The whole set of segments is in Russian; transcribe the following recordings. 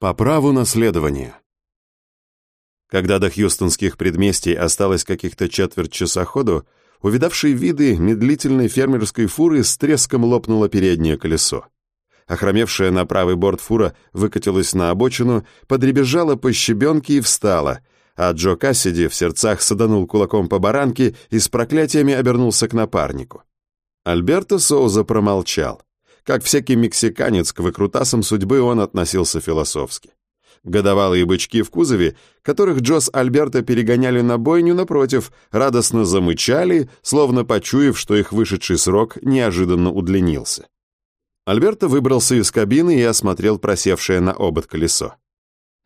По праву наследования. Когда до хьюстонских предместий осталось каких-то четверть часа ходу, увидавшие виды медлительной фермерской фуры с треском лопнуло переднее колесо. Охромевшая на правый борт фура выкатилась на обочину, подребезжала по щебенке и встала, а Джо Кассиди в сердцах саданул кулаком по баранке и с проклятиями обернулся к напарнику. Альберто Соуза промолчал. Как всякий мексиканец, к выкрутасам судьбы он относился философски. Годовалые бычки в кузове, которых Джо с Альберто перегоняли на бойню, напротив, радостно замычали, словно почуяв, что их вышедший срок неожиданно удлинился. Альберто выбрался из кабины и осмотрел просевшее на обод колесо.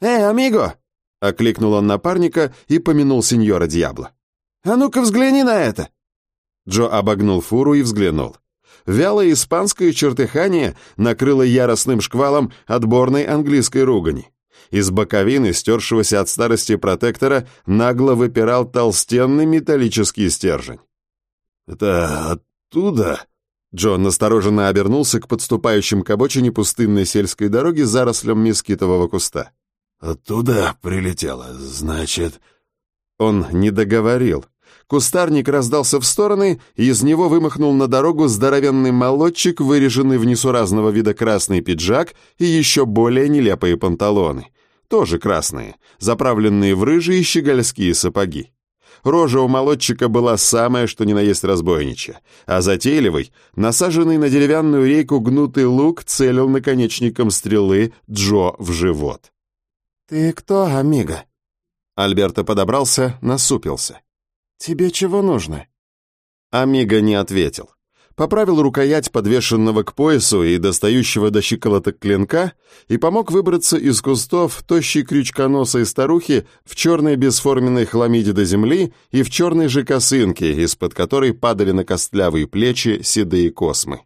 «Эй, амиго!» — окликнул он напарника и помянул сеньора Дьябло. «А ну-ка взгляни на это!» Джо обогнул фуру и взглянул. Вялое испанское чертыхание накрыло яростным шквалом отборной английской ругани. Из боковины, стершегося от старости протектора, нагло выпирал толстенный металлический стержень. «Это оттуда?» Джон настороженно обернулся к подступающим к обочине пустынной сельской дороги зарослям мескитового куста. «Оттуда прилетело, значит...» Он не договорил. Кустарник раздался в стороны, и из него вымахнул на дорогу здоровенный молодчик, выреженный в несуразного вида красный пиджак и еще более нелепые панталоны. Тоже красные, заправленные в рыжие щегольские сапоги. Рожа у молодчика была самая, что ни на есть разбойничья, а затейливый, насаженный на деревянную рейку гнутый лук целил наконечником стрелы Джо в живот. «Ты кто, амиго?» Альберто подобрался, насупился. «Тебе чего нужно?» Амиго не ответил. Поправил рукоять подвешенного к поясу и достающего до щиколоток клинка и помог выбраться из кустов тощей крючконосой старухи в черной бесформенной хламиде до земли и в черной же косынке, из-под которой падали на костлявые плечи седые космы.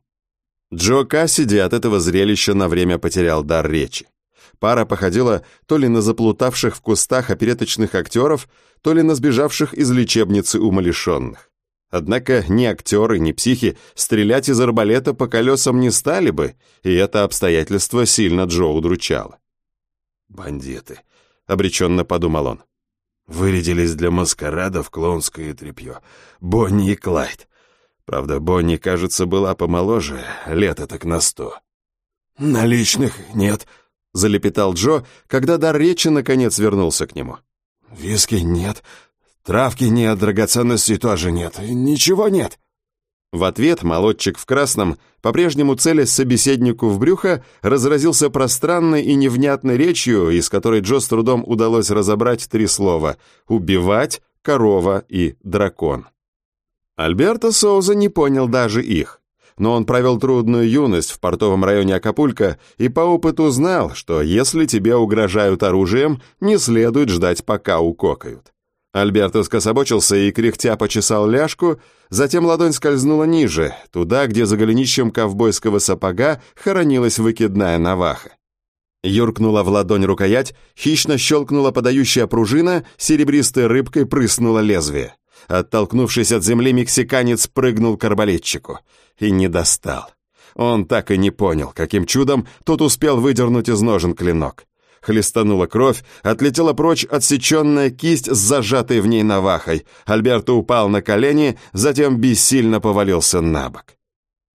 Джо Кассиди от этого зрелища на время потерял дар речи. Пара походила то ли на заплутавших в кустах опереточных актеров, то ли на сбежавших из лечебницы умалишенных. Однако ни актеры, ни психи стрелять из арбалета по колесам не стали бы, и это обстоятельство сильно Джо удручало. «Бандиты», — обреченно подумал он. «Вырядились для маскарада в клоунское тряпье. Бонни и Клайд. Правда, Бонни, кажется, была помоложе, лет так на сто». «Наличных нет», — залепетал Джо, когда дар речи наконец вернулся к нему. «Виски нет, травки нет, драгоценностей тоже нет, ничего нет». В ответ молодчик в красном, по-прежнему целясь собеседнику в брюхо, разразился пространной и невнятной речью, из которой Джо с трудом удалось разобрать три слова «убивать», «корова» и «дракон». Альберто Соуза не понял даже их но он провел трудную юность в портовом районе Акапулько и по опыту знал, что если тебе угрожают оружием, не следует ждать, пока укокают. Альберто скособочился и кряхтя почесал ляжку, затем ладонь скользнула ниже, туда, где за голенищем ковбойского сапога хоронилась выкидная наваха. Юркнула в ладонь рукоять, хищно щелкнула подающая пружина, серебристой рыбкой прыснуло лезвие. Оттолкнувшись от земли, мексиканец прыгнул к арбалетчику и не достал. Он так и не понял, каким чудом тот успел выдернуть из ножен клинок. Хлестанула кровь, отлетела прочь отсеченная кисть с зажатой в ней навахой. Альберто упал на колени, затем бессильно повалился на бок.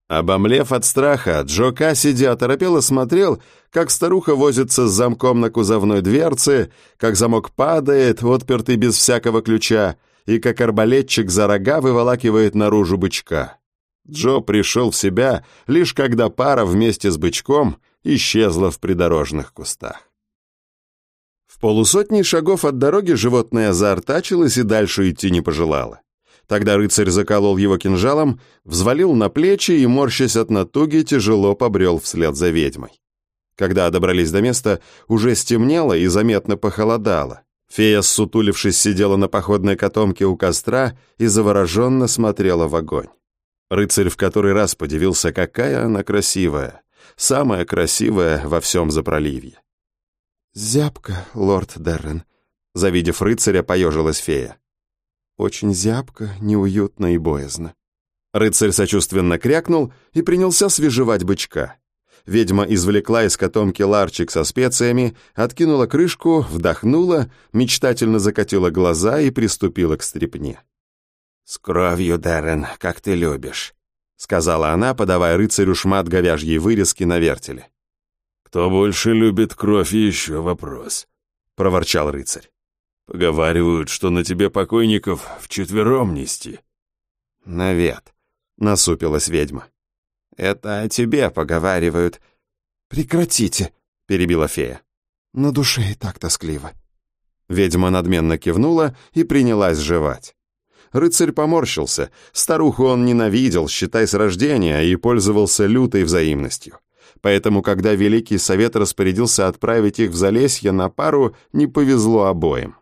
Обомлев от страха, Джо Кассиди оторопело смотрел, как старуха возится с замком на кузовной дверце, как замок падает, отпертый без всякого ключа, и как арбалетчик за рога выволакивает наружу бычка. Джо пришел в себя, лишь когда пара вместе с бычком исчезла в придорожных кустах. В полусотни шагов от дороги животное заортачилось и дальше идти не пожелало. Тогда рыцарь заколол его кинжалом, взвалил на плечи и, морщась от натуги, тяжело побрел вслед за ведьмой. Когда добрались до места, уже стемнело и заметно похолодало. Фея, сутулившись, сидела на походной котомке у костра и завороженно смотрела в огонь. Рыцарь в который раз подивился, какая она красивая, самая красивая во всем запроливье. «Зябко, лорд Деррен», — завидев рыцаря, поежилась фея. «Очень зябко, неуютно и боязно». Рыцарь сочувственно крякнул и принялся свежевать бычка. Ведьма извлекла из котомки ларчик со специями, откинула крышку, вдохнула, мечтательно закатила глаза и приступила к стрепне. «С кровью, Дэрен, как ты любишь», — сказала она, подавая рыцарю шмат говяжьей вырезки на вертеле. «Кто больше любит кровь, еще вопрос», — проворчал рыцарь. «Поговаривают, что на тебе покойников вчетвером нести». «Навет», — насупилась ведьма. «Это о тебе поговаривают». «Прекратите», — перебила фея. «На душе и так тоскливо». Ведьма надменно кивнула и принялась жевать. Рыцарь поморщился. Старуху он ненавидел, считай, с рождения, и пользовался лютой взаимностью. Поэтому, когда Великий Совет распорядился отправить их в Залесье на пару, не повезло обоим.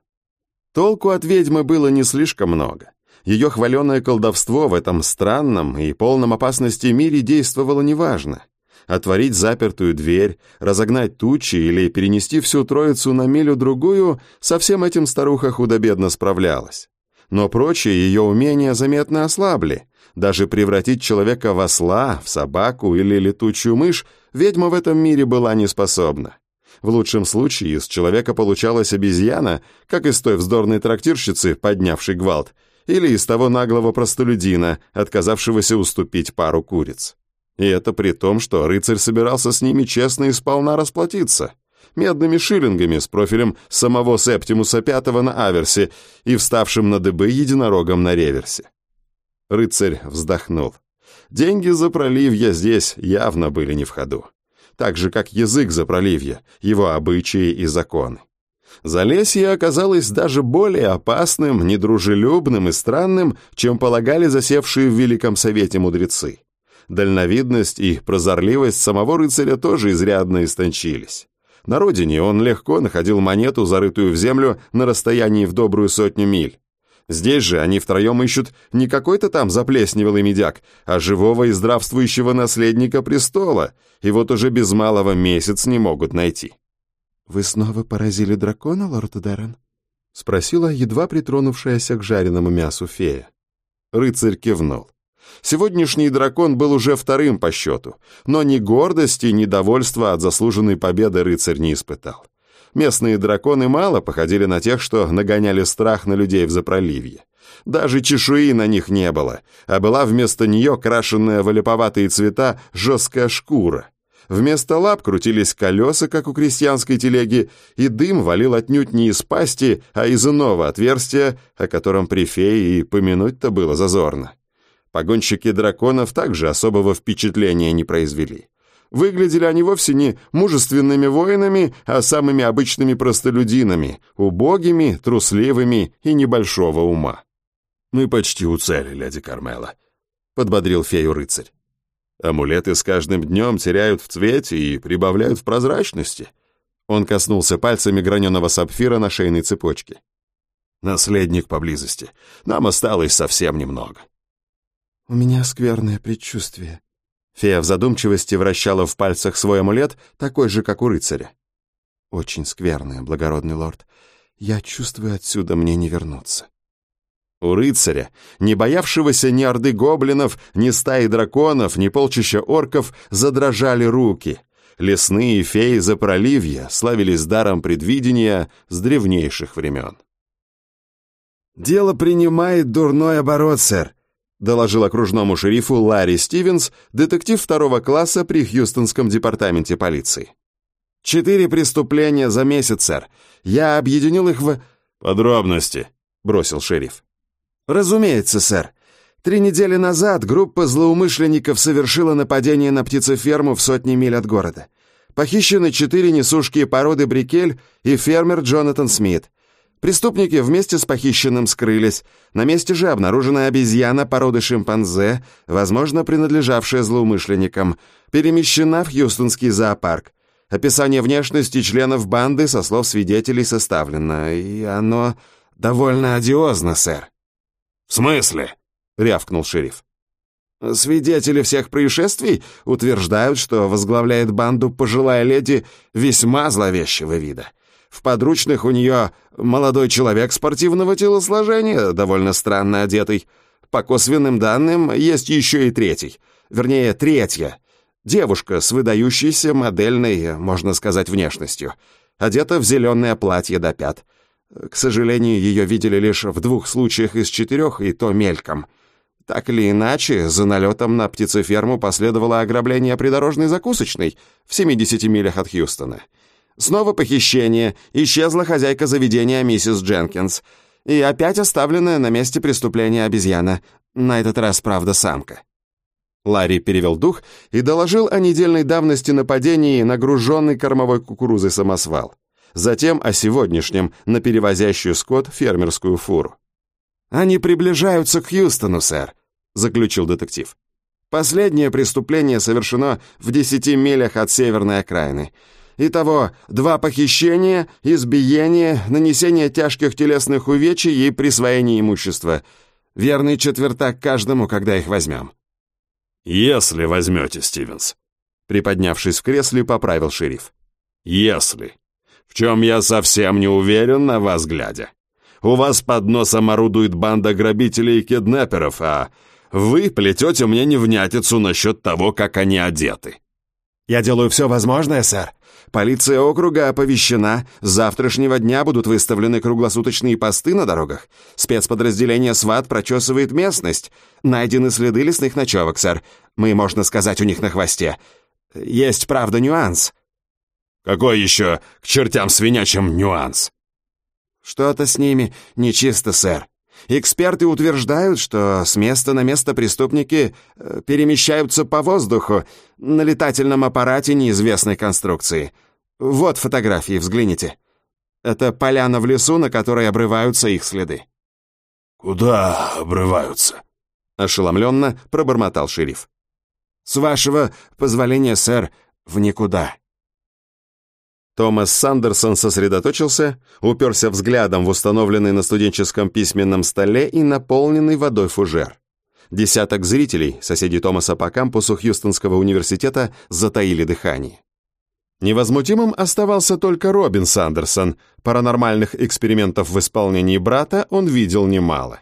Толку от ведьмы было не слишком много. Ее хваленое колдовство в этом странном и полном опасности мире действовало неважно. Отворить запертую дверь, разогнать тучи или перенести всю троицу на милю-другую, со всем этим старуха худо-бедно справлялась но прочие ее умения заметно ослабли. Даже превратить человека в осла, в собаку или летучую мышь ведьма в этом мире была не способна. В лучшем случае из человека получалась обезьяна, как из той вздорной трактирщицы, поднявшей гвалт, или из того наглого простолюдина, отказавшегося уступить пару куриц. И это при том, что рыцарь собирался с ними честно и сполна расплатиться медными шиллингами с профилем самого Септимуса Пятого на аверсе и вставшим на дыбы единорогом на реверсе. Рыцарь вздохнул. Деньги за проливье здесь явно были не в ходу. Так же, как язык за проливье, его обычаи и законы. Залесье оказалось даже более опасным, недружелюбным и странным, чем полагали засевшие в Великом Совете мудрецы. Дальновидность и прозорливость самого рыцаря тоже изрядно истончились. На родине он легко находил монету, зарытую в землю на расстоянии в добрую сотню миль. Здесь же они втроем ищут не какой-то там заплесневелый медяк, а живого и здравствующего наследника престола, и вот уже без малого месяц не могут найти. «Вы снова поразили дракона, лорд Деррен?» — спросила едва притронувшаяся к жареному мясу фея. Рыцарь кивнул. Сегодняшний дракон был уже вторым по счету, но ни гордости, ни довольства от заслуженной победы рыцарь не испытал. Местные драконы мало походили на тех, что нагоняли страх на людей в запроливье. Даже чешуи на них не было, а была вместо нее крашенная в цвета жесткая шкура. Вместо лап крутились колеса, как у крестьянской телеги, и дым валил отнюдь не из пасти, а из иного отверстия, о котором при фее и помянуть-то было зазорно. Погонщики драконов также особого впечатления не произвели. Выглядели они вовсе не мужественными воинами, а самыми обычными простолюдинами, убогими, трусливыми и небольшого ума. «Мы почти у цели, леди Кармела», — подбодрил фею рыцарь. «Амулеты с каждым днем теряют в цвете и прибавляют в прозрачности». Он коснулся пальцами граненого сапфира на шейной цепочке. «Наследник поблизости. Нам осталось совсем немного». «У меня скверное предчувствие». Фея в задумчивости вращала в пальцах свой амулет, такой же, как у рыцаря. «Очень скверное, благородный лорд. Я чувствую, отсюда мне не вернуться». У рыцаря, не боявшегося ни орды гоблинов, ни стаи драконов, ни полчища орков, задрожали руки. Лесные феи за проливья славились даром предвидения с древнейших времен. «Дело принимает дурной оборот, сэр», доложил окружному шерифу Ларри Стивенс, детектив второго класса при Хьюстонском департаменте полиции. «Четыре преступления за месяц, сэр. Я объединил их в...» «Подробности», — бросил шериф. «Разумеется, сэр. Три недели назад группа злоумышленников совершила нападение на птицеферму в сотни миль от города. Похищены четыре несушки породы брикель и фермер Джонатан Смит. Преступники вместе с похищенным скрылись. На месте же обнаружена обезьяна породы шимпанзе, возможно, принадлежавшая злоумышленникам, перемещена в Хьюстонский зоопарк. Описание внешности членов банды со слов свидетелей составлено, и оно довольно одиозно, сэр. «В смысле?» — рявкнул шериф. Свидетели всех происшествий утверждают, что возглавляет банду пожилая леди весьма зловещего вида. В подручных у нее молодой человек спортивного телосложения, довольно странно одетый. По косвенным данным, есть еще и третий. Вернее, третья. Девушка с выдающейся модельной, можно сказать, внешностью. Одета в зеленое платье до пят. К сожалению, ее видели лишь в двух случаях из четырех, и то мельком. Так или иначе, за налетом на птицеферму последовало ограбление придорожной закусочной в 70 милях от Хьюстона. Снова похищение, исчезла хозяйка заведения миссис Дженкинс. И опять оставленная на месте преступления обезьяна. На этот раз, правда, самка. Ларри перевел дух и доложил о недельной давности нападении на груженный кормовой кукурузой самосвал. Затем о сегодняшнем на перевозящую скот фермерскую фуру. «Они приближаются к Хьюстону, сэр», — заключил детектив. «Последнее преступление совершено в десяти милях от северной окраины. Итого два похищения, избиение, нанесение тяжких телесных увечий и присвоение имущества. Верный четвертак каждому, когда их возьмем». «Если возьмете, Стивенс», — приподнявшись в кресле, поправил шериф. «Если. В чем я совсем не уверен на вас глядя. У вас под носом орудует банда грабителей и киднеперов, а вы плетете мне невнятицу насчет того, как они одеты». «Я делаю все возможное, сэр. Полиция округа оповещена. С завтрашнего дня будут выставлены круглосуточные посты на дорогах. Спецподразделение СВАТ прочесывает местность. Найдены следы лесных ночевок, сэр. Мы, можно сказать, у них на хвосте. Есть, правда, нюанс». «Какой еще к чертям свинячим нюанс?» «Что-то с ними нечисто, сэр. Эксперты утверждают, что с места на место преступники э, перемещаются по воздуху на летательном аппарате неизвестной конструкции. Вот фотографии, взгляните. Это поляна в лесу, на которой обрываются их следы. «Куда обрываются?» — ошеломленно пробормотал шериф. «С вашего позволения, сэр, в никуда». Томас Сандерсон сосредоточился, уперся взглядом в установленный на студенческом письменном столе и наполненный водой фужер. Десяток зрителей, соседей Томаса по кампусу Хьюстонского университета, затаили дыхание. Невозмутимым оставался только Робин Сандерсон. Паранормальных экспериментов в исполнении брата он видел немало.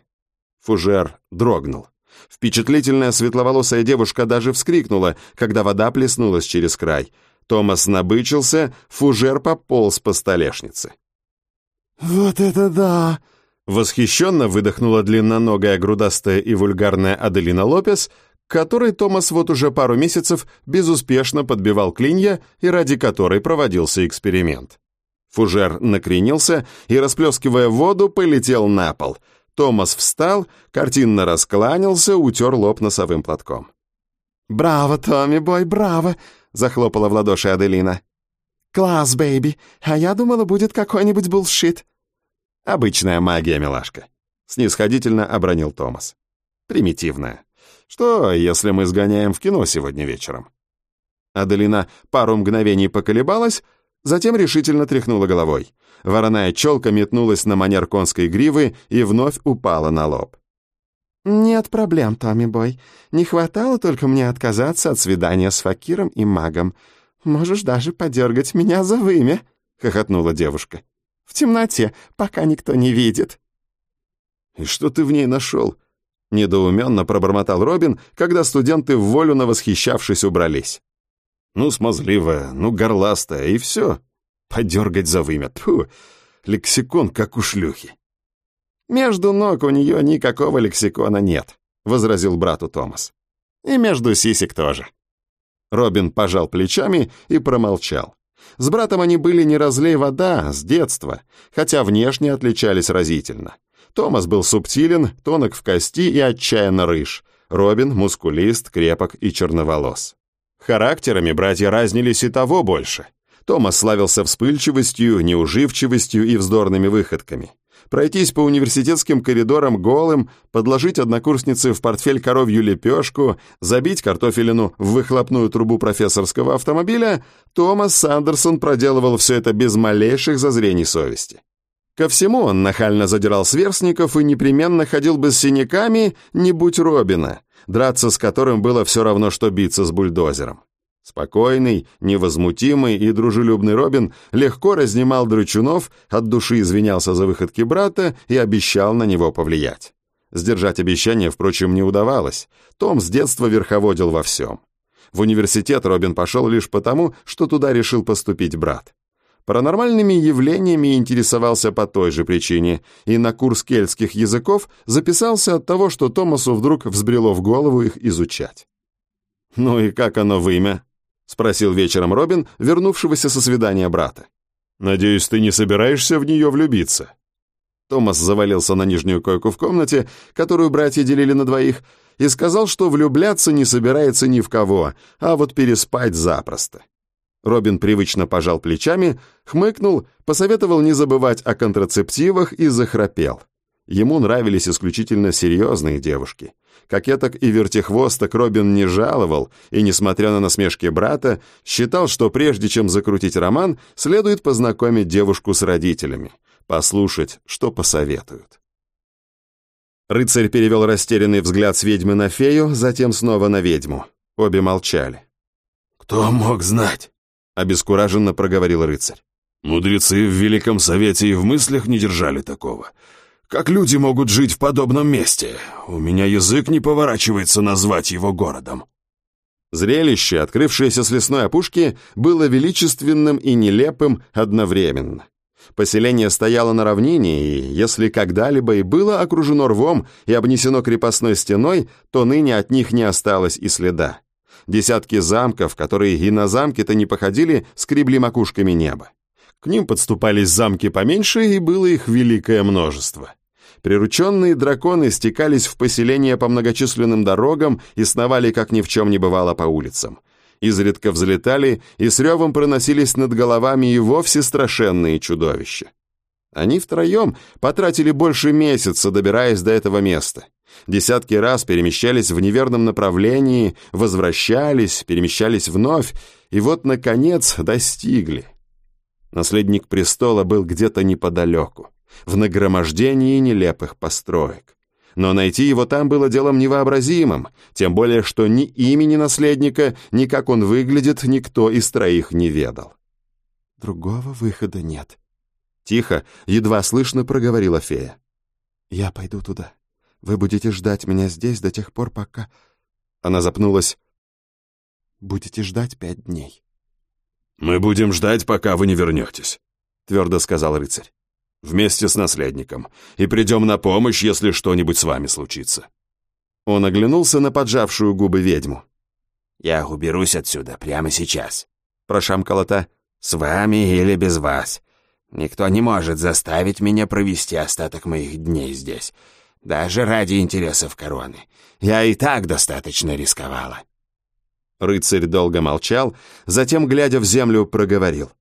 Фужер дрогнул. Впечатлительная светловолосая девушка даже вскрикнула, когда вода плеснулась через край – Томас набычился, фужер пополз по столешнице. «Вот это да!» Восхищенно выдохнула длинноногая, грудастая и вульгарная Аделина Лопес, которой Томас вот уже пару месяцев безуспешно подбивал клинья и ради которой проводился эксперимент. Фужер накренился и, расплескивая воду, полетел на пол. Томас встал, картинно раскланялся, утер лоб носовым платком. «Браво, Tommy Boy, браво! — захлопала в ладоши Аделина. «Класс, baby! А я думала, будет какой-нибудь bullshit!» «Обычная магия, милашка», — снисходительно обронил Томас. «Примитивная. Что, если мы сгоняем в кино сегодня вечером?» Аделина пару мгновений поколебалась, затем решительно тряхнула головой. Вороная челка метнулась на манер конской гривы и вновь упала на лоб. «Нет проблем, Томми Бой. Не хватало только мне отказаться от свидания с Факиром и магом. Можешь даже подергать меня за вымя», — хохотнула девушка. «В темноте, пока никто не видит». «И что ты в ней нашел?» — недоуменно пробормотал Робин, когда студенты в волю на восхищавшись убрались. «Ну, смазливая, ну, горластая, и все. Подергать за вымя. Тьфу, лексикон, как у шлюхи». «Между ног у нее никакого лексикона нет», — возразил брату Томас. «И между сисек тоже». Робин пожал плечами и промолчал. С братом они были не разлей вода, с детства, хотя внешне отличались разительно. Томас был субтилен, тонок в кости и отчаянно рыж. Робин — мускулист, крепок и черноволос. Характерами братья разнились и того больше. Томас славился вспыльчивостью, неуживчивостью и вздорными выходками пройтись по университетским коридорам голым, подложить однокурснице в портфель коровью лепешку, забить картофелину в выхлопную трубу профессорского автомобиля, Томас Сандерсон проделывал все это без малейших зазрений совести. Ко всему он нахально задирал сверстников и непременно ходил бы с синяками, не будь Робина, драться с которым было все равно, что биться с бульдозером. Спокойный, невозмутимый и дружелюбный Робин легко разнимал драчунов, от души извинялся за выходки брата и обещал на него повлиять. Сдержать обещание, впрочем, не удавалось. Том с детства верховодил во всем. В университет Робин пошел лишь потому, что туда решил поступить брат. Паранормальными явлениями интересовался по той же причине и на курс кельтских языков записался от того, что Томасу вдруг взбрело в голову их изучать. «Ну и как оно в имя?» — спросил вечером Робин, вернувшегося со свидания брата. «Надеюсь, ты не собираешься в нее влюбиться?» Томас завалился на нижнюю койку в комнате, которую братья делили на двоих, и сказал, что влюбляться не собирается ни в кого, а вот переспать запросто. Робин привычно пожал плечами, хмыкнул, посоветовал не забывать о контрацептивах и захрапел. Ему нравились исключительно серьезные девушки. Кокеток и вертихвосток Робин не жаловал, и, несмотря на насмешки брата, считал, что прежде чем закрутить роман, следует познакомить девушку с родителями, послушать, что посоветуют. Рыцарь перевел растерянный взгляд с ведьмы на фею, затем снова на ведьму. Обе молчали. «Кто мог знать?» обескураженно проговорил рыцарь. «Мудрецы в Великом Совете и в мыслях не держали такого. Как люди могут жить в подобном месте? У меня язык не поворачивается назвать его городом». Зрелище, открывшееся с лесной опушки, было величественным и нелепым одновременно. Поселение стояло на равнине, и если когда-либо и было окружено рвом и обнесено крепостной стеной, то ныне от них не осталось и следа. Десятки замков, которые и на замки-то не походили, скребли макушками небо. К ним подступались замки поменьше, и было их великое множество. Прирученные драконы стекались в поселение по многочисленным дорогам и сновали, как ни в чем не бывало, по улицам. Изредка взлетали и с ревом проносились над головами и вовсе страшенные чудовища. Они втроем потратили больше месяца, добираясь до этого места. Десятки раз перемещались в неверном направлении, возвращались, перемещались вновь, и вот, наконец, достигли. Наследник престола был где-то неподалеку, в нагромождении нелепых построек. Но найти его там было делом невообразимым, тем более, что ни имени наследника, ни как он выглядит, никто из троих не ведал. «Другого выхода нет», — тихо, едва слышно проговорила фея. «Я пойду туда». Вы будете ждать меня здесь до тех пор, пока...» Она запнулась. «Будете ждать пять дней». «Мы будем ждать, пока вы не вернетесь», — твердо сказал рыцарь. «Вместе с наследником. И придем на помощь, если что-нибудь с вами случится». Он оглянулся на поджавшую губы ведьму. «Я уберусь отсюда прямо сейчас», — прошамкала та. «С вами или без вас. Никто не может заставить меня провести остаток моих дней здесь даже ради интересов короны. Я и так достаточно рисковала». Рыцарь долго молчал, затем, глядя в землю, проговорил.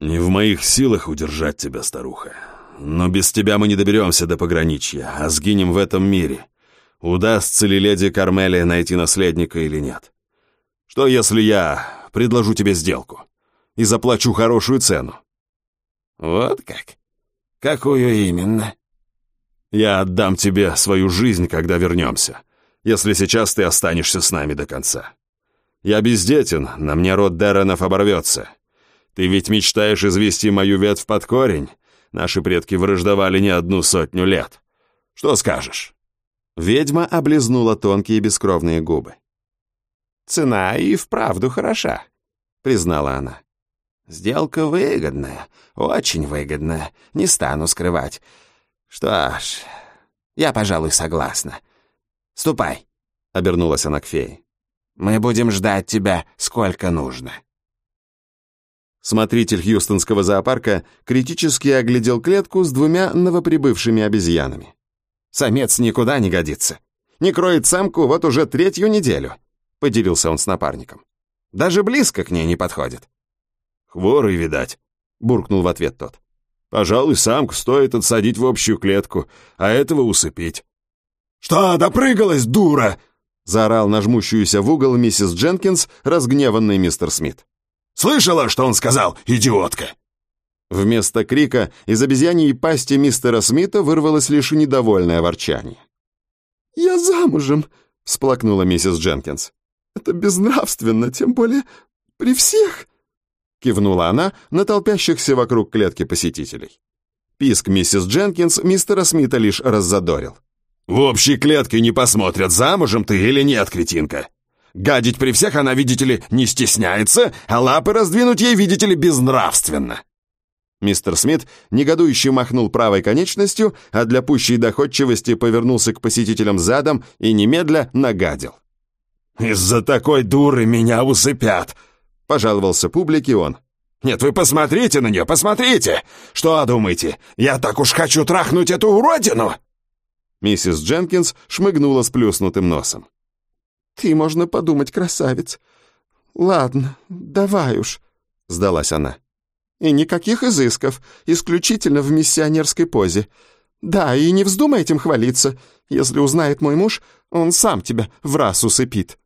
«Не в моих силах удержать тебя, старуха. Но без тебя мы не доберемся до пограничья, а сгинем в этом мире. Удастся ли леди Кармелия найти наследника или нет? Что, если я предложу тебе сделку и заплачу хорошую цену?» «Вот как? Какую именно?» Я отдам тебе свою жизнь, когда вернемся, если сейчас ты останешься с нами до конца. Я бездетен, на мне род Деренов оборвется. Ты ведь мечтаешь извести мою ветвь под корень? Наши предки враждовали не одну сотню лет. Что скажешь?» Ведьма облизнула тонкие бескровные губы. «Цена и вправду хороша», — признала она. «Сделка выгодная, очень выгодная, не стану скрывать. «Что ж, я, пожалуй, согласна. Ступай», — обернулась она к фее. «Мы будем ждать тебя сколько нужно». Смотритель Хьюстонского зоопарка критически оглядел клетку с двумя новоприбывшими обезьянами. «Самец никуда не годится. Не кроет самку вот уже третью неделю», — поделился он с напарником. «Даже близко к ней не подходит». «Хворый, видать», — буркнул в ответ тот. Пожалуй, самку стоит отсадить в общую клетку, а этого усыпить. «Что, допрыгалась, дура?» — заорал на жмущуюся в угол миссис Дженкинс, разгневанный мистер Смит. «Слышала, что он сказал, идиотка?» Вместо крика из обезьяньей пасти мистера Смита вырвалось лишь недовольное ворчание. «Я замужем», — всплакнула миссис Дженкинс. «Это безнравственно, тем более при всех». — кивнула она на толпящихся вокруг клетки посетителей. Писк миссис Дженкинс мистера Смита лишь раззадорил. «В общей клетке не посмотрят, замужем ты или нет, кретинка. Гадить при всех она, видите ли, не стесняется, а лапы раздвинуть ей, видите ли, безнравственно. Мистер Смит негодующе махнул правой конечностью, а для пущей доходчивости повернулся к посетителям задом и немедля нагадил. «Из-за такой дуры меня усыпят!» — пожаловался публике он. «Нет, вы посмотрите на нее, посмотрите! Что думаете, я так уж хочу трахнуть эту уродину?» Миссис Дженкинс шмыгнула с плюснутым носом. «Ты, можно подумать, красавец. Ладно, давай уж», — сдалась она. «И никаких изысков, исключительно в миссионерской позе. Да, и не вздумай этим хвалиться. Если узнает мой муж, он сам тебя в раз усыпит».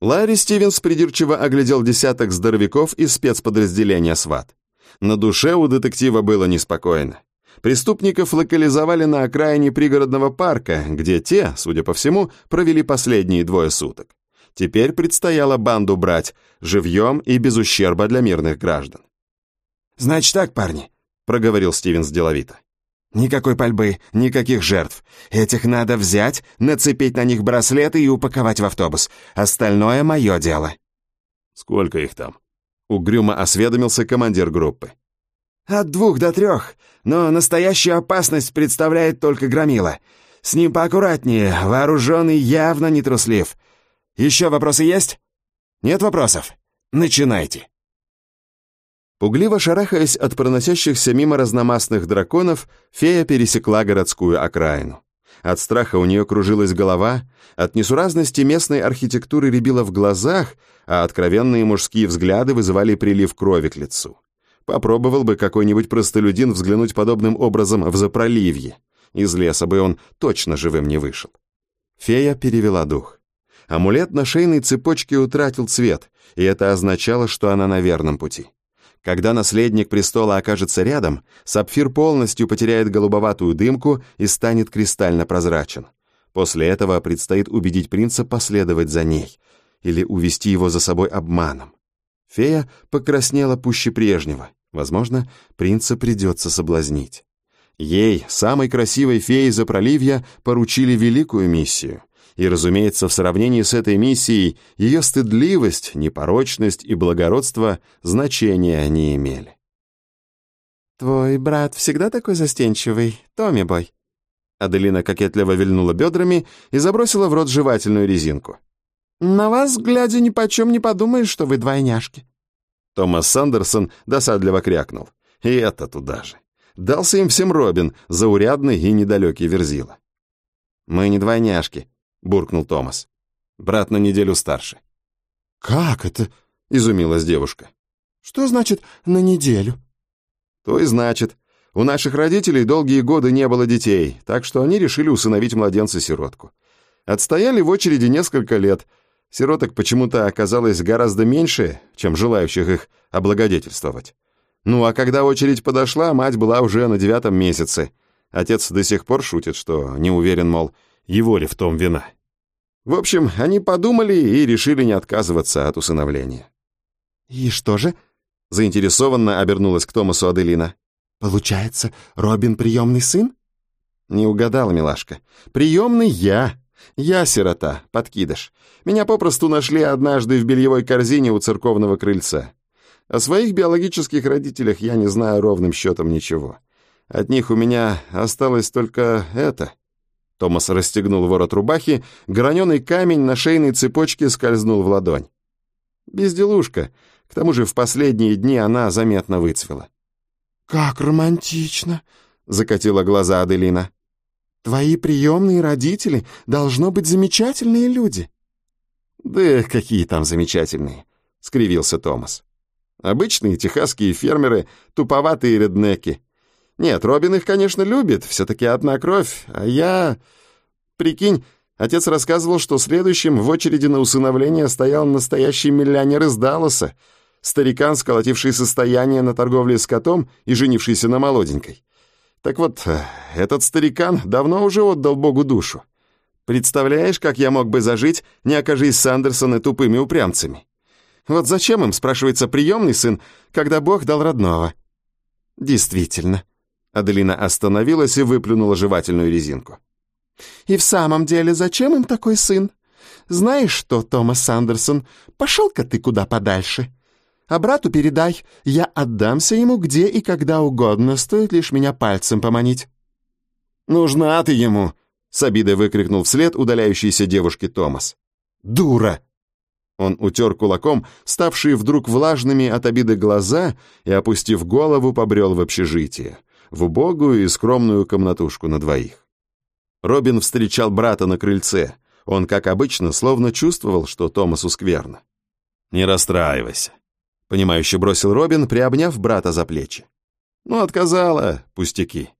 Ларри Стивенс придирчиво оглядел десяток здоровяков из спецподразделения СВАТ. На душе у детектива было неспокойно. Преступников локализовали на окраине пригородного парка, где те, судя по всему, провели последние двое суток. Теперь предстояло банду брать, живьем и без ущерба для мирных граждан. «Значит так, парни», — проговорил Стивенс деловито. «Никакой пальбы, никаких жертв. Этих надо взять, нацепить на них браслеты и упаковать в автобус. Остальное мое дело». «Сколько их там?» — угрюмо осведомился командир группы. «От двух до трех, но настоящую опасность представляет только Громила. С ним поаккуратнее, вооруженный явно не труслив. Еще вопросы есть? Нет вопросов? Начинайте». Пугливо шарахаясь от проносящихся мимо разномастных драконов, фея пересекла городскую окраину. От страха у нее кружилась голова, от несуразности местной архитектуры рябило в глазах, а откровенные мужские взгляды вызывали прилив крови к лицу. Попробовал бы какой-нибудь простолюдин взглянуть подобным образом в запроливье. Из леса бы он точно живым не вышел. Фея перевела дух. Амулет на шейной цепочке утратил цвет, и это означало, что она на верном пути. Когда наследник престола окажется рядом, сапфир полностью потеряет голубоватую дымку и станет кристально прозрачен. После этого предстоит убедить принца последовать за ней или увести его за собой обманом. Фея покраснела пуще прежнего. Возможно, принца придется соблазнить. Ей, самой красивой фее Запроливья, поручили великую миссию. И, разумеется, в сравнении с этой миссией ее стыдливость, непорочность и благородство значения не имели. «Твой брат всегда такой застенчивый, Томми Бой?» Аделина кокетливо вильнула бедрами и забросила в рот жевательную резинку. «На вас, глядя, ни почем не подумаешь, что вы двойняшки». Томас Сандерсон досадливо крякнул. И это туда же. Дался им всем Робин, заурядный и недалекий Верзила. «Мы не двойняшки», — буркнул Томас. «Брат на неделю старше». «Как это?» — изумилась девушка. «Что значит «на неделю»?» «То и значит. У наших родителей долгие годы не было детей, так что они решили усыновить младенца-сиротку. Отстояли в очереди несколько лет — Сироток почему-то оказалось гораздо меньше, чем желающих их облагодетельствовать. Ну а когда очередь подошла, мать была уже на девятом месяце. Отец до сих пор шутит, что не уверен, мол, его ли в том вина. В общем, они подумали и решили не отказываться от усыновления. «И что же?» — заинтересованно обернулась к Томасу Аделина. «Получается, Робин приемный сын?» «Не угадала, милашка. Приемный я, я сирота, подкидыш. Меня попросту нашли однажды в бельевой корзине у церковного крыльца. О своих биологических родителях я не знаю ровным счетом ничего. От них у меня осталось только это. Томас расстегнул ворот рубахи, граненый камень на шейной цепочке скользнул в ладонь. Безделушка. К тому же в последние дни она заметно выцвела. «Как романтично!» — закатила глаза Аделина. Твои приемные родители должно быть замечательные люди». «Да какие там замечательные», — скривился Томас. «Обычные техасские фермеры, туповатые реднеки. Нет, Робин их, конечно, любит, все-таки одна кровь, а я... Прикинь, отец рассказывал, что следующим в очереди на усыновление стоял настоящий миллионер из Далласа, старикан, сколотивший состояние на торговле с котом и женившийся на молоденькой. Так вот, э, этот старикан давно уже отдал Богу душу. Представляешь, как я мог бы зажить, не окажись Сандерсоны тупыми упрямцами? Вот зачем им, спрашивается, приемный сын, когда Бог дал родного? Действительно. Аделина остановилась и выплюнула жевательную резинку. И в самом деле, зачем им такой сын? Знаешь что, Томас Сандерсон, пошел-ка ты куда подальше. А брату передай, я отдамся ему где и когда угодно, стоит лишь меня пальцем поманить». «Нужна ты ему!» — с обидой выкрикнул вслед удаляющейся девушке Томас. «Дура!» Он утер кулаком, ставшие вдруг влажными от обиды глаза, и, опустив голову, побрел в общежитие, в убогую и скромную комнатушку на двоих. Робин встречал брата на крыльце. Он, как обычно, словно чувствовал, что Томасу скверно. «Не расстраивайся», — понимающе бросил Робин, приобняв брата за плечи. «Ну, отказала, пустяки.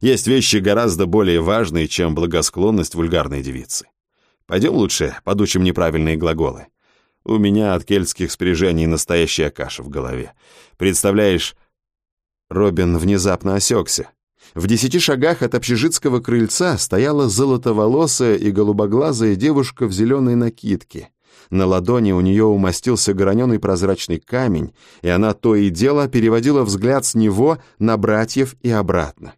Есть вещи гораздо более важные, чем благосклонность вульгарной девицы. Пойдем лучше подучим неправильные глаголы. У меня от кельтских спряжений настоящая каша в голове. Представляешь...» Робин внезапно осекся. В десяти шагах от общежитского крыльца стояла золотоволосая и голубоглазая девушка в зеленой накидке. На ладони у нее умастился граненый прозрачный камень, и она то и дело переводила взгляд с него на братьев и обратно.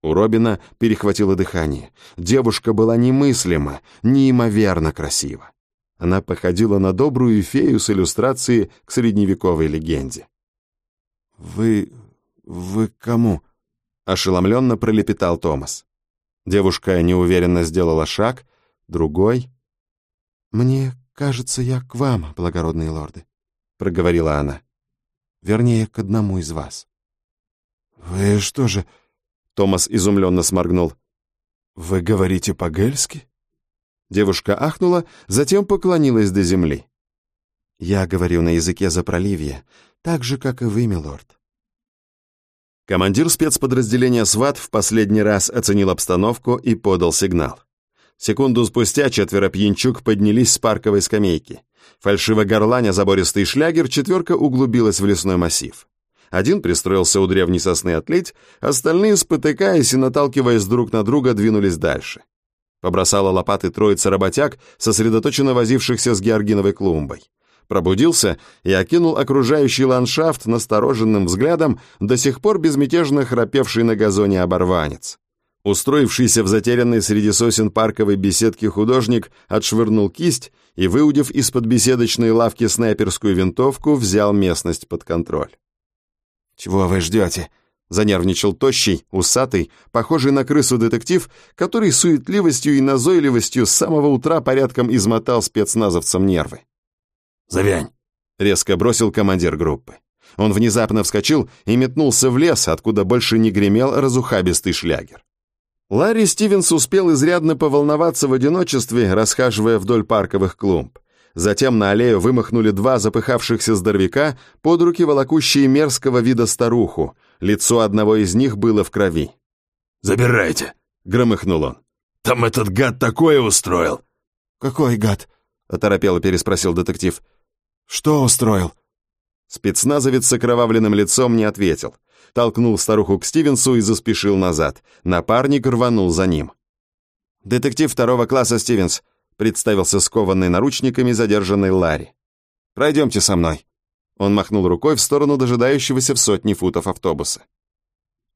У Робина перехватило дыхание. Девушка была немыслимо, неимоверно красива. Она походила на добрую фею с иллюстрацией к средневековой легенде. «Вы... вы кому?» — ошеломленно пролепетал Томас. Девушка неуверенно сделала шаг, другой. «Мне кажется, я к вам, благородные лорды», — проговорила она. «Вернее, к одному из вас». «Вы что же...» — Томас изумленно сморгнул. «Вы говорите по-гельски?» Девушка ахнула, затем поклонилась до земли. «Я говорю на языке запроливья, так же, как и вы, милорд». Командир спецподразделения СВАТ в последний раз оценил обстановку и подал сигнал. Секунду спустя четверо пьянчук поднялись с парковой скамейки. Фальшиво горланя забористый шлягер, четверка углубилась в лесной массив. Один пристроился у древней сосны отлить, остальные, спотыкаясь и наталкиваясь друг на друга, двинулись дальше. Побросала лопаты троица работяг, сосредоточенно возившихся с георгиновой клумбой. Пробудился и окинул окружающий ландшафт настороженным взглядом до сих пор безмятежно храпевший на газоне оборванец. Устроившийся в затерянной среди сосен парковой беседки художник отшвырнул кисть и, выудив из-под беседочной лавки снайперскую винтовку, взял местность под контроль. «Чего вы ждете?» Занервничал тощий, усатый, похожий на крысу детектив, который суетливостью и назойливостью с самого утра порядком измотал спецназовцам нервы. «Завянь!» — резко бросил командир группы. Он внезапно вскочил и метнулся в лес, откуда больше не гремел разухабистый шлягер. Ларри Стивенс успел изрядно поволноваться в одиночестве, расхаживая вдоль парковых клумб. Затем на аллею вымахнули два запыхавшихся здоровяка, под руки волокущие мерзкого вида старуху, Лицо одного из них было в крови. «Забирайте!» — громыхнул он. «Там этот гад такое устроил!» «Какой гад?» — оторопело переспросил детектив. «Что устроил?» Спецназовец с окровавленным лицом не ответил. Толкнул старуху к Стивенсу и заспешил назад. Напарник рванул за ним. «Детектив второго класса Стивенс», — представился скованный наручниками задержанный Ларри. «Пройдемте со мной». Он махнул рукой в сторону дожидающегося в сотни футов автобуса.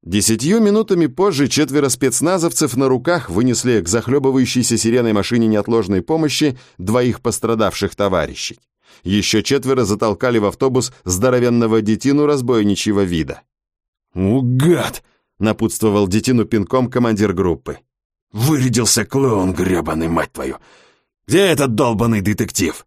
Десятью минутами позже четверо спецназовцев на руках вынесли к захлебывающейся сиреной машине неотложной помощи двоих пострадавших товарищей. Еще четверо затолкали в автобус здоровенного детину разбойничьего вида. «Угад!» — напутствовал детину пинком командир группы. «Вырядился клоун гребаный, мать твою! Где этот долбанный детектив?»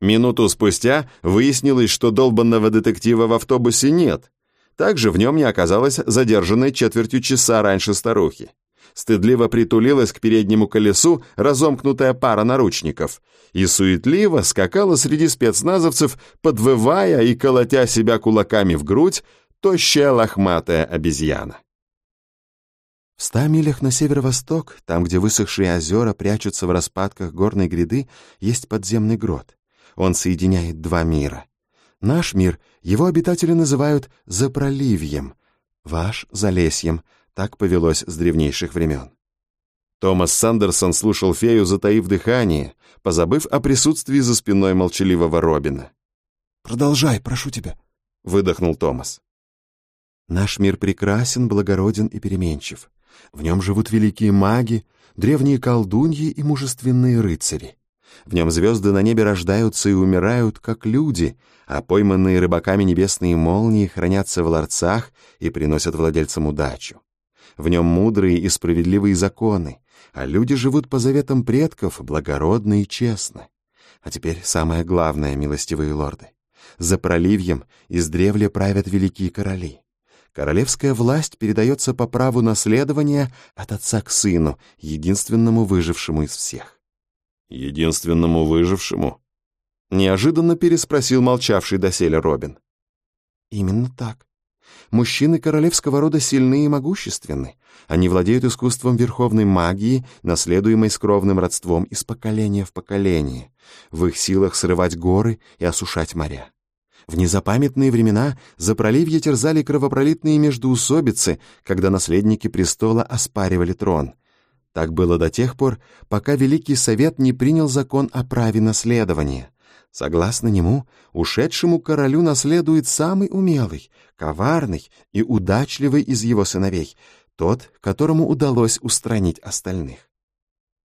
Минуту спустя выяснилось, что долбанного детектива в автобусе нет. Также в нем не оказалось задержанной четвертью часа раньше старухи. Стыдливо притулилась к переднему колесу разомкнутая пара наручников и суетливо скакала среди спецназовцев, подвывая и колотя себя кулаками в грудь, тощая лохматая обезьяна. В ста милях на северо-восток, там, где высохшие озера прячутся в распадках горной гряды, есть подземный грот. Он соединяет два мира. Наш мир его обитатели называют Запроливьем, ваш — Залесьем, так повелось с древнейших времен. Томас Сандерсон слушал фею, затаив дыхание, позабыв о присутствии за спиной молчаливого Робина. «Продолжай, прошу тебя», — выдохнул Томас. «Наш мир прекрасен, благороден и переменчив. В нем живут великие маги, древние колдуньи и мужественные рыцари. В нем звезды на небе рождаются и умирают, как люди, а пойманные рыбаками небесные молнии хранятся в ларцах и приносят владельцам удачу. В нем мудрые и справедливые законы, а люди живут по заветам предков благородно и честно. А теперь самое главное, милостивые лорды. За проливьем издревле правят великие короли. Королевская власть передается по праву наследования от отца к сыну, единственному выжившему из всех. «Единственному выжившему?» Неожиданно переспросил молчавший доселе Робин. «Именно так. Мужчины королевского рода сильны и могущественны. Они владеют искусством верховной магии, наследуемой скровным родством из поколения в поколение. В их силах срывать горы и осушать моря. В незапамятные времена за проливье терзали кровопролитные междоусобицы, когда наследники престола оспаривали трон. Так было до тех пор, пока Великий Совет не принял закон о праве наследования. Согласно нему, ушедшему королю наследует самый умелый, коварный и удачливый из его сыновей, тот, которому удалось устранить остальных.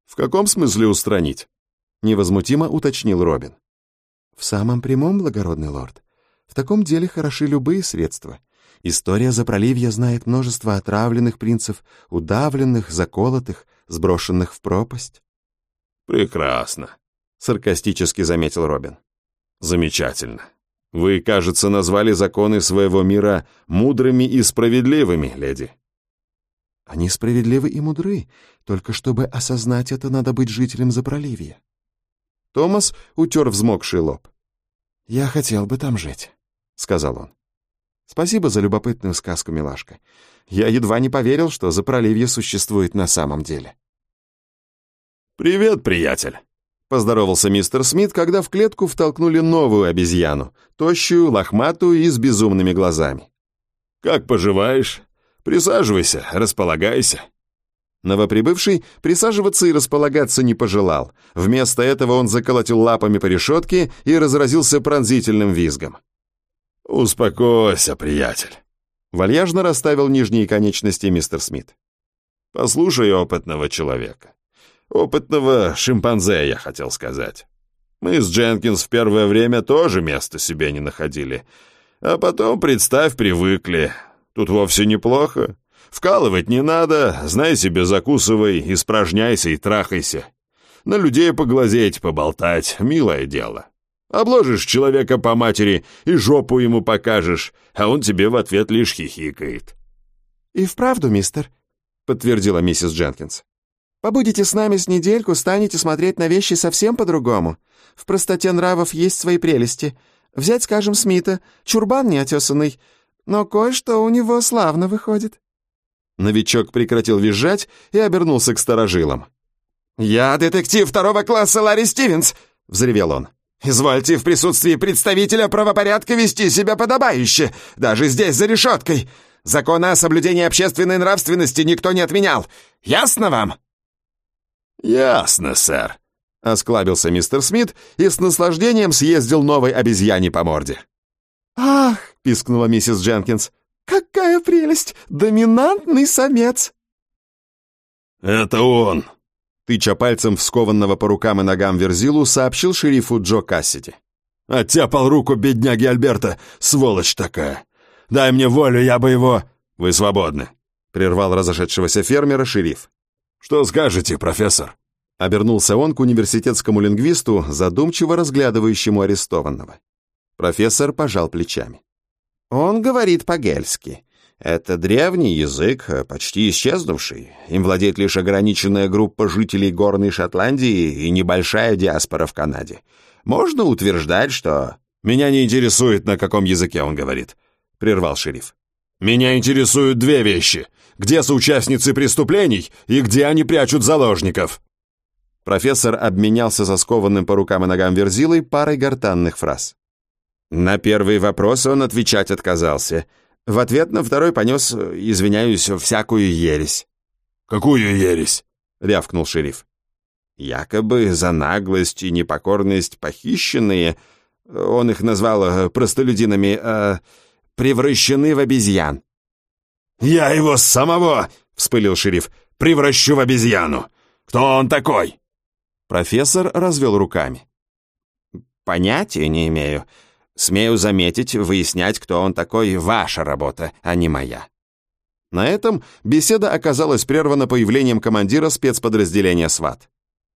«В каком смысле устранить?» — невозмутимо уточнил Робин. «В самом прямом, благородный лорд. В таком деле хороши любые средства. История Запроливья знает множество отравленных принцев, удавленных, заколотых, сброшенных в пропасть. «Прекрасно», — саркастически заметил Робин. «Замечательно. Вы, кажется, назвали законы своего мира мудрыми и справедливыми, леди». «Они справедливы и мудры, только чтобы осознать это, надо быть жителем Запроливья». Томас утер взмокший лоб. «Я хотел бы там жить». — сказал он. «Спасибо за любопытную сказку, милашка. Я едва не поверил, что запроливье существует на самом деле». «Привет, приятель!» — поздоровался мистер Смит, когда в клетку втолкнули новую обезьяну, тощую, лохматую и с безумными глазами. «Как поживаешь? Присаживайся, располагайся». Новоприбывший присаживаться и располагаться не пожелал. Вместо этого он заколотил лапами по решетке и разразился пронзительным визгом. «Успокойся, приятель», — вальяжно расставил нижние конечности мистер Смит. «Послушай опытного человека. Опытного шимпанзе, я хотел сказать. Мы с Дженкинс в первое время тоже места себе не находили. А потом, представь, привыкли. Тут вовсе неплохо. Вкалывать не надо, знай себе, закусывай, испражняйся и трахайся. На людей поглазеть, поболтать — милое дело. Обложишь человека по матери и жопу ему покажешь, а он тебе в ответ лишь хихикает». «И вправду, мистер», — подтвердила миссис Дженкинс. «Побудете с нами с недельку, станете смотреть на вещи совсем по-другому. В простоте нравов есть свои прелести. Взять, скажем, Смита, чурбан неотесанный, но кое-что у него славно выходит». Новичок прекратил визжать и обернулся к старожилам. «Я детектив второго класса Ларри Стивенс!» — взревел он. Извольте в присутствии представителя правопорядка вести себя подобающе, даже здесь, за решеткой. Закона о соблюдении общественной нравственности никто не отменял. Ясно вам?» «Ясно, сэр», — осклабился мистер Смит и с наслаждением съездил новой обезьяне по морде. «Ах!» — пискнула миссис Дженкинс. «Какая прелесть! Доминантный самец!» «Это он!» тыча пальцем в скованного по рукам и ногам Верзилу, сообщил шерифу Джо Кассиди. «Оттяпал руку бедняги Альберта, сволочь такая! Дай мне волю, я бы его...» «Вы свободны», — прервал разошедшегося фермера шериф. «Что скажете, профессор?» Обернулся он к университетскому лингвисту, задумчиво разглядывающему арестованного. Профессор пожал плечами. «Он говорит по-гельски. Это древний язык, почти исчезнувший. Им владеет лишь ограниченная группа жителей Горной Шотландии и небольшая диаспора в Канаде. Можно утверждать, что... «Меня не интересует, на каком языке он говорит», — прервал шериф. «Меня интересуют две вещи. Где соучастницы преступлений и где они прячут заложников?» Профессор обменялся со скованным по рукам и ногам Верзилой парой гортанных фраз. На первый вопрос он отвечать отказался — в ответ на второй понес, извиняюсь, всякую ересь. «Какую ересь?» — рявкнул шериф. «Якобы за наглость и непокорность похищенные, он их назвал э, простолюдинами, э, превращены в обезьян». «Я его самого!» — вспылил шериф. «Превращу в обезьяну! Кто он такой?» Профессор развел руками. «Понятия не имею. Смею заметить, выяснять, кто он такой, ваша работа, а не моя». На этом беседа оказалась прервана появлением командира спецподразделения СВАТ.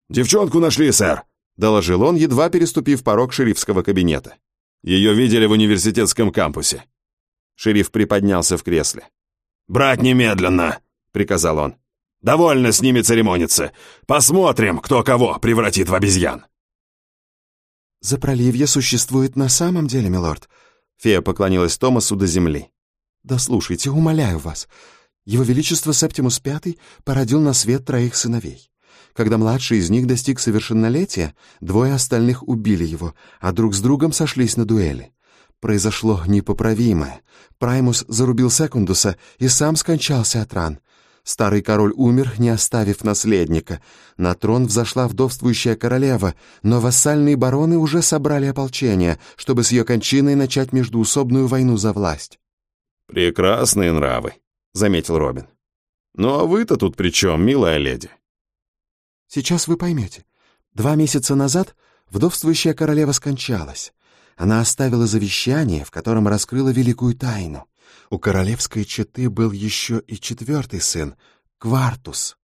«Девчонку нашли, сэр», — доложил он, едва переступив порог шерифского кабинета. «Ее видели в университетском кампусе». Шериф приподнялся в кресле. «Брать немедленно!» — приказал он. «Довольно с ними церемониться. Посмотрим, кто кого превратит в обезьян». «Запроливье существует на самом деле, милорд?» Фея поклонилась Томасу до земли. «Да слушайте, умоляю вас. Его Величество Септимус Пятый породил на свет троих сыновей. Когда младший из них достиг совершеннолетия, двое остальных убили его, а друг с другом сошлись на дуэли. Произошло непоправимое. Праймус зарубил Секундуса и сам скончался от ран. Старый король умер, не оставив наследника. На трон взошла вдовствующая королева, но вассальные бароны уже собрали ополчение, чтобы с ее кончиной начать междуусобную войну за власть. «Прекрасные нравы», — заметил Робин. «Ну а вы-то тут при чем, милая леди?» «Сейчас вы поймете. Два месяца назад вдовствующая королева скончалась. Она оставила завещание, в котором раскрыла великую тайну. У королевской четы был еще и четвертый сын, Квартус.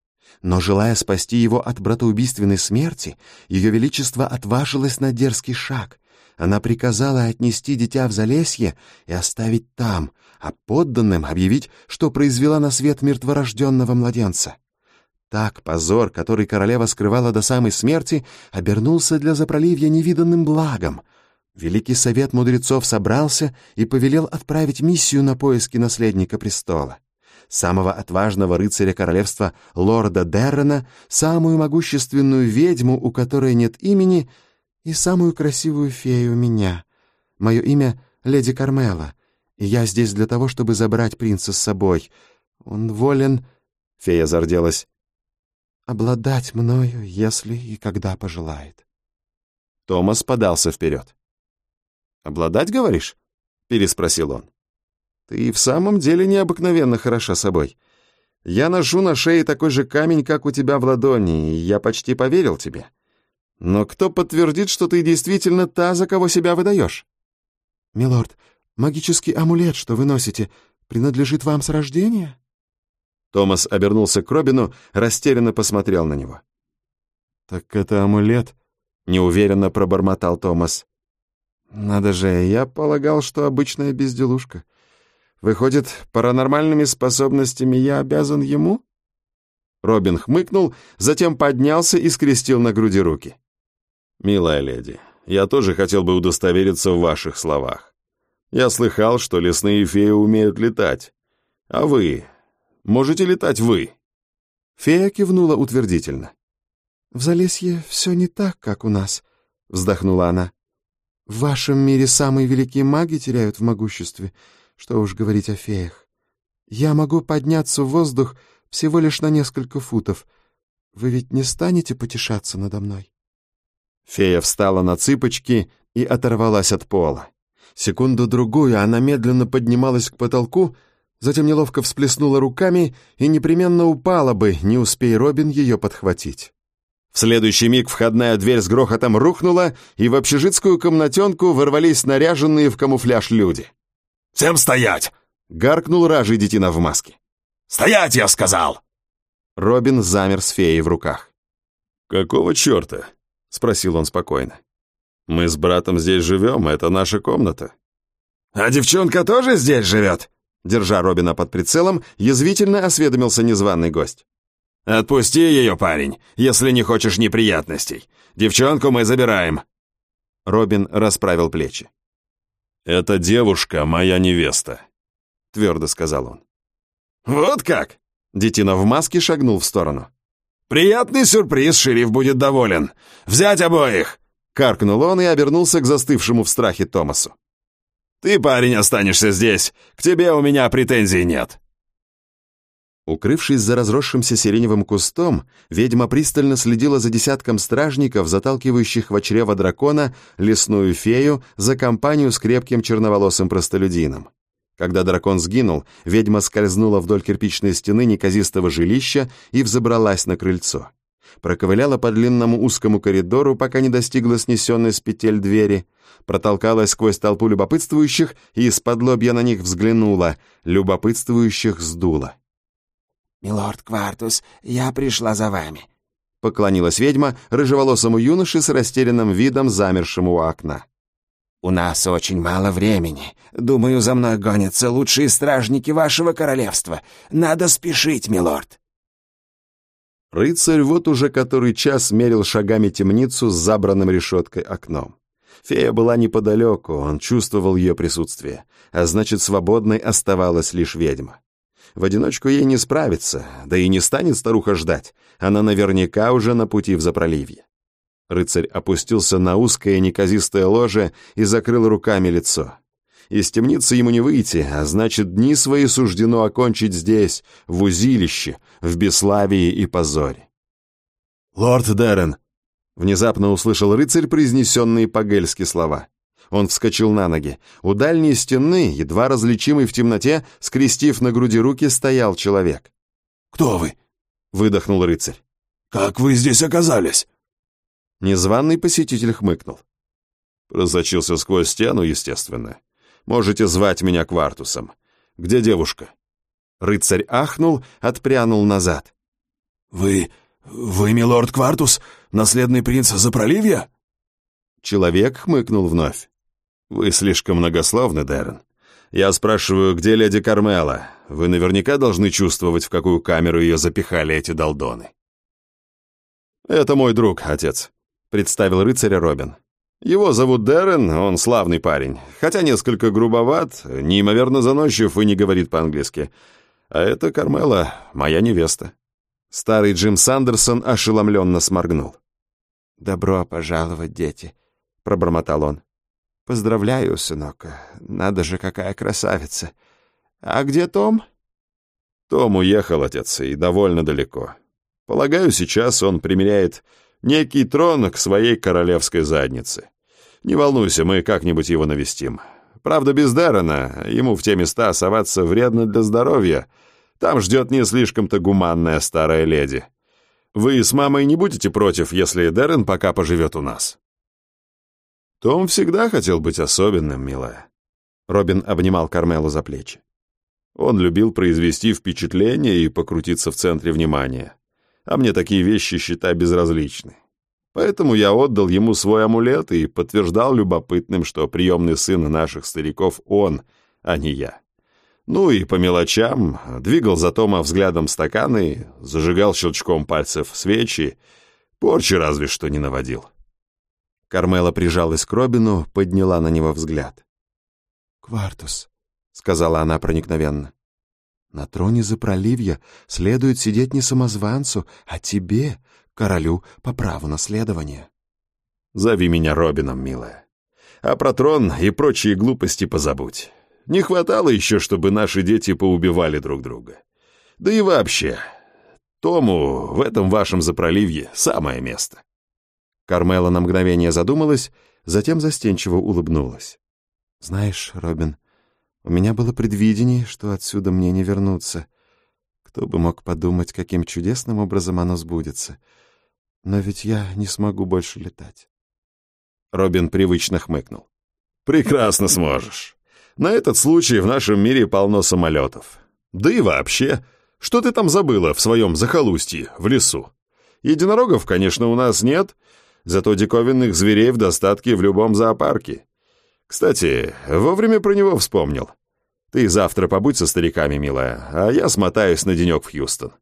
Но, желая спасти его от братоубийственной смерти, ее величество отважилось на дерзкий шаг. Она приказала отнести дитя в Залесье и оставить там, а подданным объявить, что произвела на свет мертворожденного младенца. Так позор, который королева скрывала до самой смерти, обернулся для Запроливья невиданным благом — Великий совет мудрецов собрался и повелел отправить миссию на поиски наследника престола. Самого отважного рыцаря королевства лорда Деррена, самую могущественную ведьму, у которой нет имени, и самую красивую фею меня. Мое имя — леди Кармела, и я здесь для того, чтобы забрать принца с собой. Он волен...» — фея зарделась. «Обладать мною, если и когда пожелает». Томас подался вперед. «Обладать, говоришь?» — переспросил он. «Ты в самом деле необыкновенно хороша собой. Я ношу на шее такой же камень, как у тебя в ладони, и я почти поверил тебе. Но кто подтвердит, что ты действительно та, за кого себя выдаешь?» «Милорд, магический амулет, что вы носите, принадлежит вам с рождения?» Томас обернулся к Робину, растерянно посмотрел на него. «Так это амулет?» — неуверенно пробормотал Томас. Надо же, я полагал, что обычная безделушка. Выходит, паранормальными способностями я обязан ему? Робин хмыкнул, затем поднялся и скрестил на груди руки. «Милая леди, я тоже хотел бы удостовериться в ваших словах. Я слыхал, что лесные феи умеют летать. А вы? Можете летать вы?» Фея кивнула утвердительно. «В Залесье все не так, как у нас», — вздохнула она. В вашем мире самые великие маги теряют в могуществе, что уж говорить о феях. Я могу подняться в воздух всего лишь на несколько футов. Вы ведь не станете потешаться надо мной?» Фея встала на цыпочки и оторвалась от пола. Секунду-другую она медленно поднималась к потолку, затем неловко всплеснула руками и непременно упала бы, не успей Робин ее подхватить. В следующий миг входная дверь с грохотом рухнула, и в общежитскую комнатенку ворвались наряженные в камуфляж люди. «Всем стоять!» — гаркнул ражий детина в маске. «Стоять, я сказал!» Робин замер с феей в руках. «Какого черта?» — спросил он спокойно. «Мы с братом здесь живем, это наша комната». «А девчонка тоже здесь живет?» Держа Робина под прицелом, язвительно осведомился незваный гость. «Отпусти ее, парень, если не хочешь неприятностей. Девчонку мы забираем». Робин расправил плечи. «Эта девушка моя невеста», — твердо сказал он. «Вот как?» — детина в маске шагнул в сторону. «Приятный сюрприз, шериф будет доволен. Взять обоих!» — каркнул он и обернулся к застывшему в страхе Томасу. «Ты, парень, останешься здесь. К тебе у меня претензий нет». Укрывшись за разросшимся сиреневым кустом, ведьма пристально следила за десятком стражников, заталкивающих в чрево дракона лесную фею за компанию с крепким черноволосым простолюдином. Когда дракон сгинул, ведьма скользнула вдоль кирпичной стены неказистого жилища и взобралась на крыльцо. проковыляла по длинному узкому коридору, пока не достигла снесенной с петель двери, протолкалась сквозь толпу любопытствующих и из-под лобья на них взглянула, любопытствующих сдула. «Милорд Квартус, я пришла за вами», — поклонилась ведьма рыжеволосому юноше с растерянным видом, замершему у окна. «У нас очень мало времени. Думаю, за мной гонятся лучшие стражники вашего королевства. Надо спешить, милорд». Рыцарь вот уже который час мерил шагами темницу с забранным решеткой окном. Фея была неподалеку, он чувствовал ее присутствие, а значит, свободной оставалась лишь ведьма. В одиночку ей не справиться, да и не станет старуха ждать, она наверняка уже на пути в запроливье. Рыцарь опустился на узкое неказистое ложе и закрыл руками лицо. Из темницы ему не выйти, а значит, дни свои суждено окончить здесь, в узилище, в бесславии и позоре. «Лорд Дерен!» — внезапно услышал рыцарь произнесенные по-гельски слова. Он вскочил на ноги. У дальней стены, едва различимый в темноте, скрестив на груди руки, стоял человек. «Кто вы?» — выдохнул рыцарь. «Как вы здесь оказались?» Незваный посетитель хмыкнул. Просочился сквозь стену, естественно. Можете звать меня Квартусом. Где девушка?» Рыцарь ахнул, отпрянул назад. «Вы... вы, милорд Квартус, наследный принц Запроливья?» Человек хмыкнул вновь. «Вы слишком многословны, Дэрон. Я спрашиваю, где леди Кармела? Вы наверняка должны чувствовать, в какую камеру ее запихали эти долдоны». «Это мой друг, отец», — представил рыцаря Робин. Его зовут Дэрен, он славный парень, хотя несколько грубоват, неимоверно заносчив и не говорит по-английски. А это Кармела, моя невеста». Старый Джим Сандерсон ошеломленно сморгнул. «Добро пожаловать, дети», — пробормотал он. «Поздравляю, сынок, надо же, какая красавица. А где Том?» Том уехал, отец, и довольно далеко. Полагаю, сейчас он примеряет некий трон к своей королевской заднице. Не волнуйся, мы как-нибудь его навестим. Правда, без Дэрона, ему в те места соваться вредно для здоровья. Там ждет не слишком-то гуманная старая леди. Вы с мамой не будете против, если Дэрон пока поживет у нас?» «Том всегда хотел быть особенным, милая». Робин обнимал Кармелу за плечи. Он любил произвести впечатление и покрутиться в центре внимания а мне такие вещи, считай, безразличны. Поэтому я отдал ему свой амулет и подтверждал любопытным, что приемный сын наших стариков он, а не я. Ну и по мелочам двигал за Тома взглядом стаканы, зажигал щелчком пальцев свечи, порчи разве что не наводил. Кармела прижалась к Робину, подняла на него взгляд. «Квартус», — сказала она проникновенно, на троне за проливья следует сидеть не самозванцу, а тебе, королю, по праву наследования. Зови меня Робином, милая. А про трон и прочие глупости позабудь. Не хватало еще, чтобы наши дети поубивали друг друга. Да и вообще, Тому в этом вашем запроливье самое место. Кармела на мгновение задумалась, затем застенчиво улыбнулась. «Знаешь, Робин, у меня было предвидение, что отсюда мне не вернуться. Кто бы мог подумать, каким чудесным образом оно сбудется. Но ведь я не смогу больше летать. Робин привычно хмыкнул. «Прекрасно сможешь. На этот случай в нашем мире полно самолетов. Да и вообще, что ты там забыла в своем захолустье, в лесу? Единорогов, конечно, у нас нет, зато диковинных зверей в достатке в любом зоопарке. Кстати, вовремя про него вспомнил. Ты завтра побудь со стариками, милая, а я смотаюсь на денек в Хьюстон».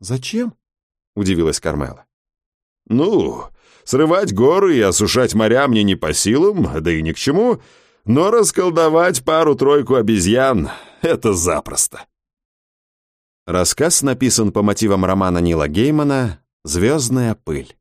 «Зачем?» — удивилась Кармела. «Ну, срывать горы и осушать моря мне не по силам, да и ни к чему, но расколдовать пару-тройку обезьян — это запросто». Рассказ написан по мотивам романа Нила Геймана «Звездная пыль».